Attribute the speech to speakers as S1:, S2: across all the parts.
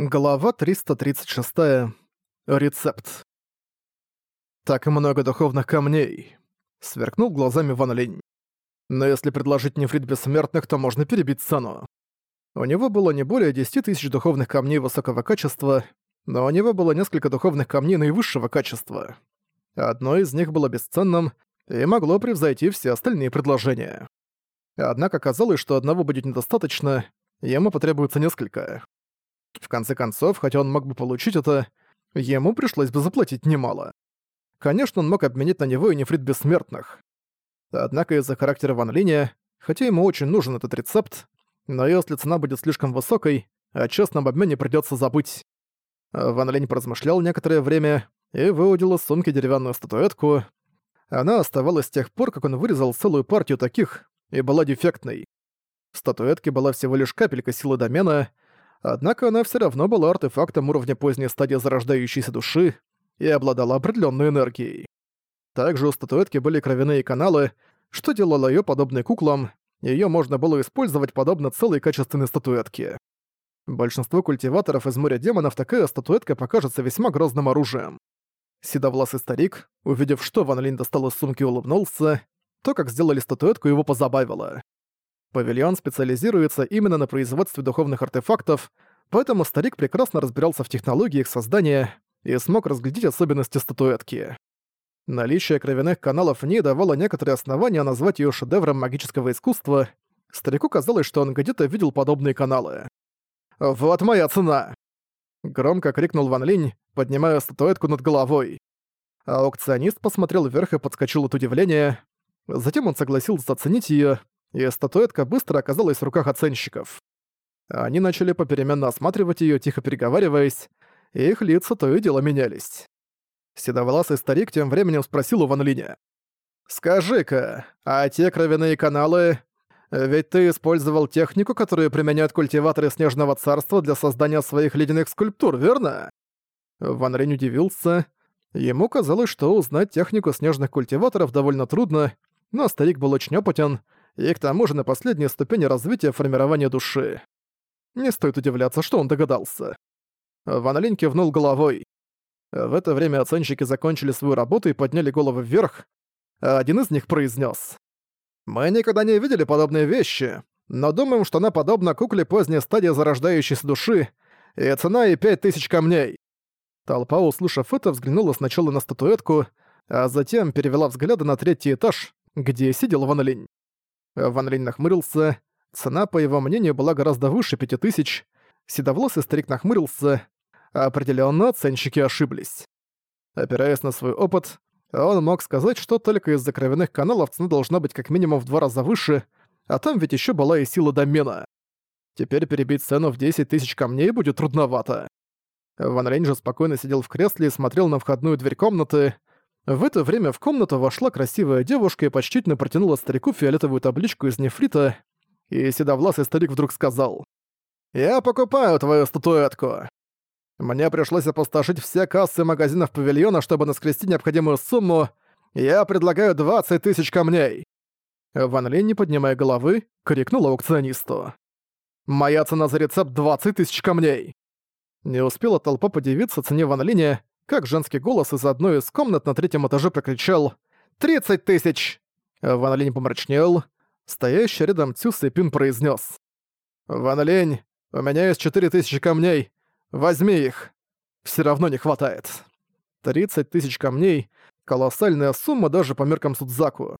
S1: Глава 336. Рецепт. «Так много духовных камней», — сверкнул глазами Ван Линь. «Но если предложить нефрит бессмертных, то можно перебить цену». У него было не более 10 тысяч духовных камней высокого качества, но у него было несколько духовных камней наивысшего качества. Одно из них было бесценным и могло превзойти все остальные предложения. Однако оказалось, что одного будет недостаточно, ему потребуется несколько. В конце концов, хотя он мог бы получить это, ему пришлось бы заплатить немало. Конечно, он мог обменять на него и нефрит бессмертных. Однако из-за характера Ван Линя, хотя ему очень нужен этот рецепт, но если цена будет слишком высокой, о честном обмене придётся забыть. Ван Линь поразмышлял некоторое время и выудил из сумки деревянную статуэтку. Она оставалась с тех пор, как он вырезал целую партию таких, и была дефектной. В статуэтке была всего лишь капелька силы домена, Однако она все равно была артефактом уровня поздней стадии зарождающейся души и обладала определенной энергией. Также у статуэтки были кровяные каналы, что делало ее подобной куклам, ее можно было использовать подобно целой качественной статуэтке. Большинству культиваторов из моря демонов такая статуэтка покажется весьма грозным оружием. Седовласый старик, увидев, что Ван Линь достал из сумки, улыбнулся. То, как сделали статуэтку, его позабавило. Павильон специализируется именно на производстве духовных артефактов, поэтому старик прекрасно разбирался в технологии их создания и смог разглядеть особенности статуэтки. Наличие кровяных каналов в ней давало некоторые основания назвать ее шедевром магического искусства. Старику казалось, что он где-то видел подобные каналы. «Вот моя цена!» Громко крикнул Ван Линь, поднимая статуэтку над головой. Аукционист посмотрел вверх и подскочил от удивления. Затем он согласился оценить ее, и статуэтка быстро оказалась в руках оценщиков. Они начали попеременно осматривать её, тихо переговариваясь, и их лица то и дело менялись. Седоволасый старик тем временем спросил у Ван Линя. «Скажи-ка, а те кровяные каналы... Ведь ты использовал технику, которую применяют культиваторы Снежного Царства для создания своих ледяных скульптур, верно?» Ван Линь удивился. Ему казалось, что узнать технику снежных культиваторов довольно трудно, но старик был очень опытен, и к тому же на последней ступени развития формирования души. Не стоит удивляться, что он догадался. Ван Линь кивнул головой. В это время оценщики закончили свою работу и подняли головы вверх, а один из них произнес: «Мы никогда не видели подобные вещи, но думаем, что она подобна кукле поздней стадии зарождающейся души, и цена ей пять тысяч камней». Толпа, услышав это, взглянула сначала на статуэтку, а затем перевела взгляды на третий этаж, где сидел Ван Линь. Ван Линь нахмурился. Цена, по его мнению, была гораздо выше пяти тысяч. Седовласый старик нахмурился. Определенно, оценщики ошиблись. Опираясь на свой опыт, он мог сказать, что только из-за кровяных каналов цена должна быть как минимум в два раза выше, а там ведь еще была и сила домена. Теперь перебить цену в 10 тысяч камней будет трудновато. Ван Линь же спокойно сидел в кресле и смотрел на входную дверь комнаты. В это время в комнату вошла красивая девушка и почтительно протянула старику фиолетовую табличку из нефрита, и седовласый старик вдруг сказал «Я покупаю твою статуэтку. Мне пришлось опустошить все кассы магазинов павильона, чтобы наскрести необходимую сумму. Я предлагаю 20 тысяч камней». Ван Линь, не поднимая головы, крикнул аукционисту. «Моя цена за рецепт 20 тысяч камней!» Не успела толпа подивиться цене Ван Линя, как женский голос из одной из комнат на третьем этаже прокричал «Тридцать тысяч!». Ван Линь помрачнел. Стоящий рядом Цю Сэпин произнес: «Ван Линь, у меня есть четыре тысячи камней. Возьми их. Все равно не хватает». Тридцать тысяч камней — колоссальная сумма даже по меркам Судзаку.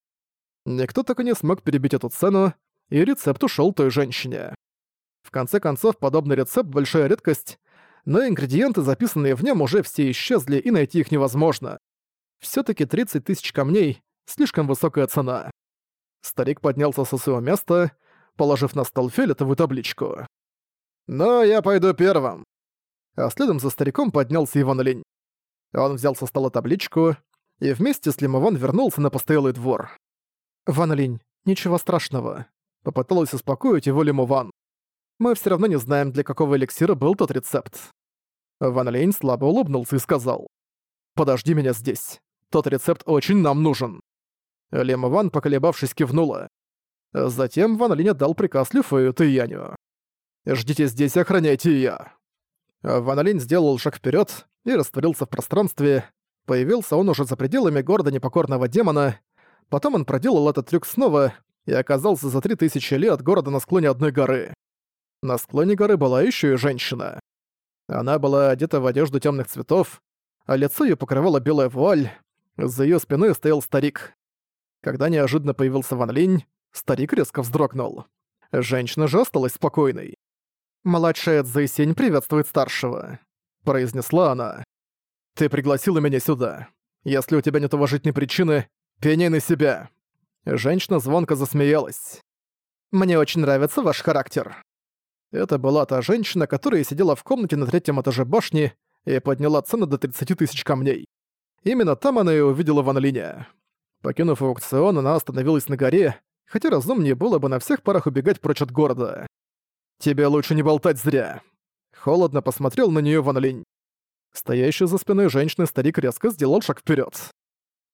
S1: Никто так и не смог перебить эту цену, и рецепт ушел той женщине. В конце концов, подобный рецепт — большая редкость, но ингредиенты, записанные в нем, уже все исчезли, и найти их невозможно. все таки 30 тысяч камней — слишком высокая цена. Старик поднялся со своего места, положив на стол фиолетовую табличку. «Но я пойду первым». А следом за стариком поднялся Иван Лень. Он взял со стола табличку и вместе с Лимован вернулся на постоялый двор. «Ван Линь, ничего страшного», — попыталась успокоить его Лимован мы все равно не знаем, для какого эликсира был тот рецепт». Ван Лейн слабо улыбнулся и сказал. «Подожди меня здесь. Тот рецепт очень нам нужен». Лем Ван, поколебавшись, кивнула. Затем Ван Линь отдал приказ Люфею Тэяню. «Ждите здесь и охраняйте я». Ван Линь сделал шаг вперед и растворился в пространстве. Появился он уже за пределами города непокорного демона. Потом он проделал этот трюк снова и оказался за три тысячи лет от города на склоне одной горы. На склоне горы была еще и женщина. Она была одета в одежду темных цветов, а лицо ее покрывала белая вуаль. За ее спиной стоял старик. Когда неожиданно появился Ван Линь, старик резко вздрогнул. Женщина же осталась спокойной. «Младшая Цзэйсень приветствует старшего», — произнесла она. «Ты пригласила меня сюда. Если у тебя нет уважительной причины, пеняй на себя». Женщина звонко засмеялась. «Мне очень нравится ваш характер». Это была та женщина, которая сидела в комнате на третьем этаже башни и подняла цену до 30 тысяч камней. Именно там она и увидела Ван Линя. Покинув аукцион, она остановилась на горе, хотя разумнее было бы на всех парах убегать прочь от города. «Тебе лучше не болтать зря». Холодно посмотрел на неё Ван Линь. Стоящий за спиной женщины старик резко сделал шаг вперёд.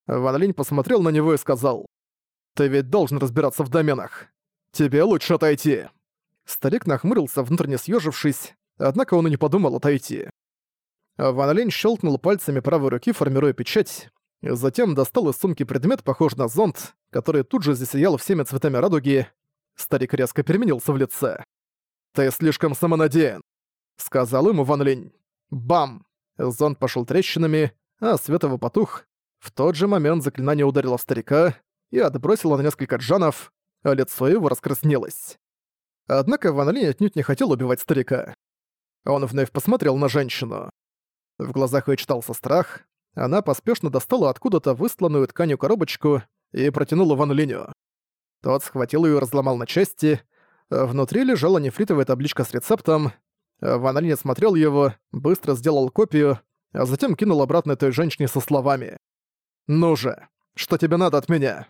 S1: Ван Линь посмотрел на него и сказал, «Ты ведь должен разбираться в доменах. Тебе лучше отойти». Старик нахмурился, внутренне съежившись, однако он и не подумал отойти. Ван Линь щелкнул пальцами правой руки, формируя печать, затем достал из сумки предмет, похожий на зонт, который тут же засиял всеми цветами радуги. Старик резко переменился в лице. «Ты слишком самонадеян», — сказал ему Ван Линь. Бам! Зонт пошел трещинами, а свет его потух. В тот же момент заклинание ударило в старика и отбросило на несколько джанов, а лицо его раскраснелось. Однако Ван Линь отнюдь не хотел убивать старика. Он вновь посмотрел на женщину. В глазах ее читался страх. Она поспешно достала откуда-то выстланную тканью коробочку и протянула Ван Линю. Тот схватил ее и разломал на части, Внутри лежала нефритовая табличка с рецептом. Ван Линь смотрел его, быстро сделал копию, а затем кинул обратно той женщине со словами. «Ну же, что тебе надо от меня?»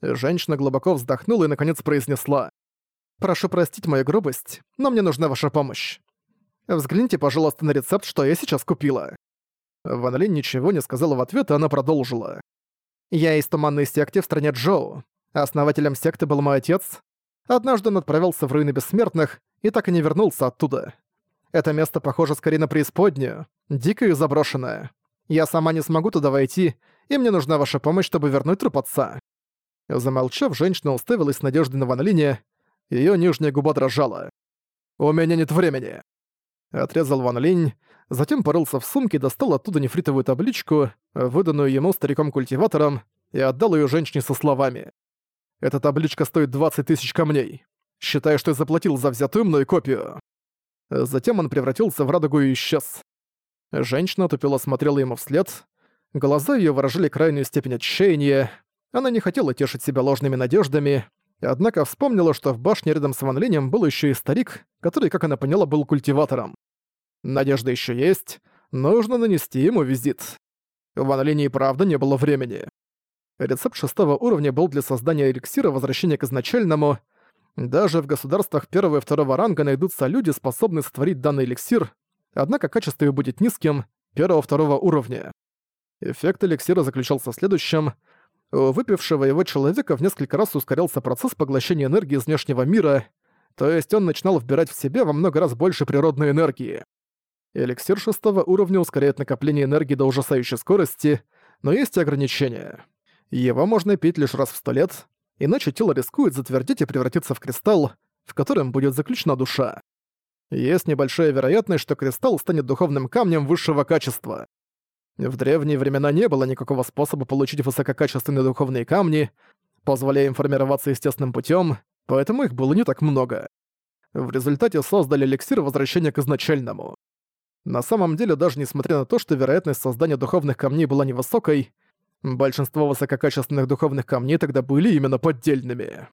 S1: Женщина глубоко вздохнула и наконец произнесла. «Прошу простить мою грубость, но мне нужна ваша помощь. Взгляните, пожалуйста, на рецепт, что я сейчас купила». Ван Линь ничего не сказала в ответ, и она продолжила. «Я из туманной секты в стране Джоу. Основателем секты был мой отец, Однажды он отправился в руины бессмертных и так и не вернулся оттуда. Это место похоже скорее на преисподнюю, дикое и заброшенное. Я сама не смогу туда войти, и мне нужна ваша помощь, чтобы вернуть труп отца». Замолчав, женщина уставилась с надеждой на Ван Линя, её нижняя губа дрожала. «У меня нет времени!» Отрезал Ван Линь, затем порылся в сумке, достал оттуда нефритовую табличку, выданную ему стариком-культиватором, и отдал её женщине со словами. Эта табличка стоит 20 тысяч камней. Считай, что я заплатил за взятую мной копию». Затем он превратился в радугу и исчез. Женщина тупила смотрела ему вслед. Глаза ее выражали крайнюю степень отчаяния. Она не хотела тешить себя ложными надеждами, однако вспомнила, что в башне рядом с Ван Линем был еще и старик, который, как она поняла, был культиватором. Надежда еще есть, нужно нанести ему визит. У Ван Лине и правда не было времени. Рецепт шестого уровня был для создания эликсира возвращения к изначальному. Даже в государствах первого и второго ранга найдутся люди, способные сотворить данный эликсир, однако качество его будет низким, первого-второго уровня. Эффект эликсира заключался в следующем. У выпившего его человека в несколько раз ускорялся процесс поглощения энергии из внешнего мира, то есть он начинал вбирать в себя во много раз больше природной энергии. Эликсир шестого уровня ускоряет накопление энергии до ужасающей скорости, но есть и ограничения. Его можно пить лишь раз в сто лет, иначе тело рискует затвердеть и превратиться в кристалл, в котором будет заключена душа. Есть небольшая вероятность, что кристалл станет духовным камнем высшего качества. В древние времена не было никакого способа получить высококачественные духовные камни, позволяя им формироваться естественным путем, поэтому их было не так много. В результате создали эликсир возвращения к изначальному. На самом деле, даже несмотря на то, что вероятность создания духовных камней была невысокой, Большинство высококачественных духовных камней тогда были именно поддельными.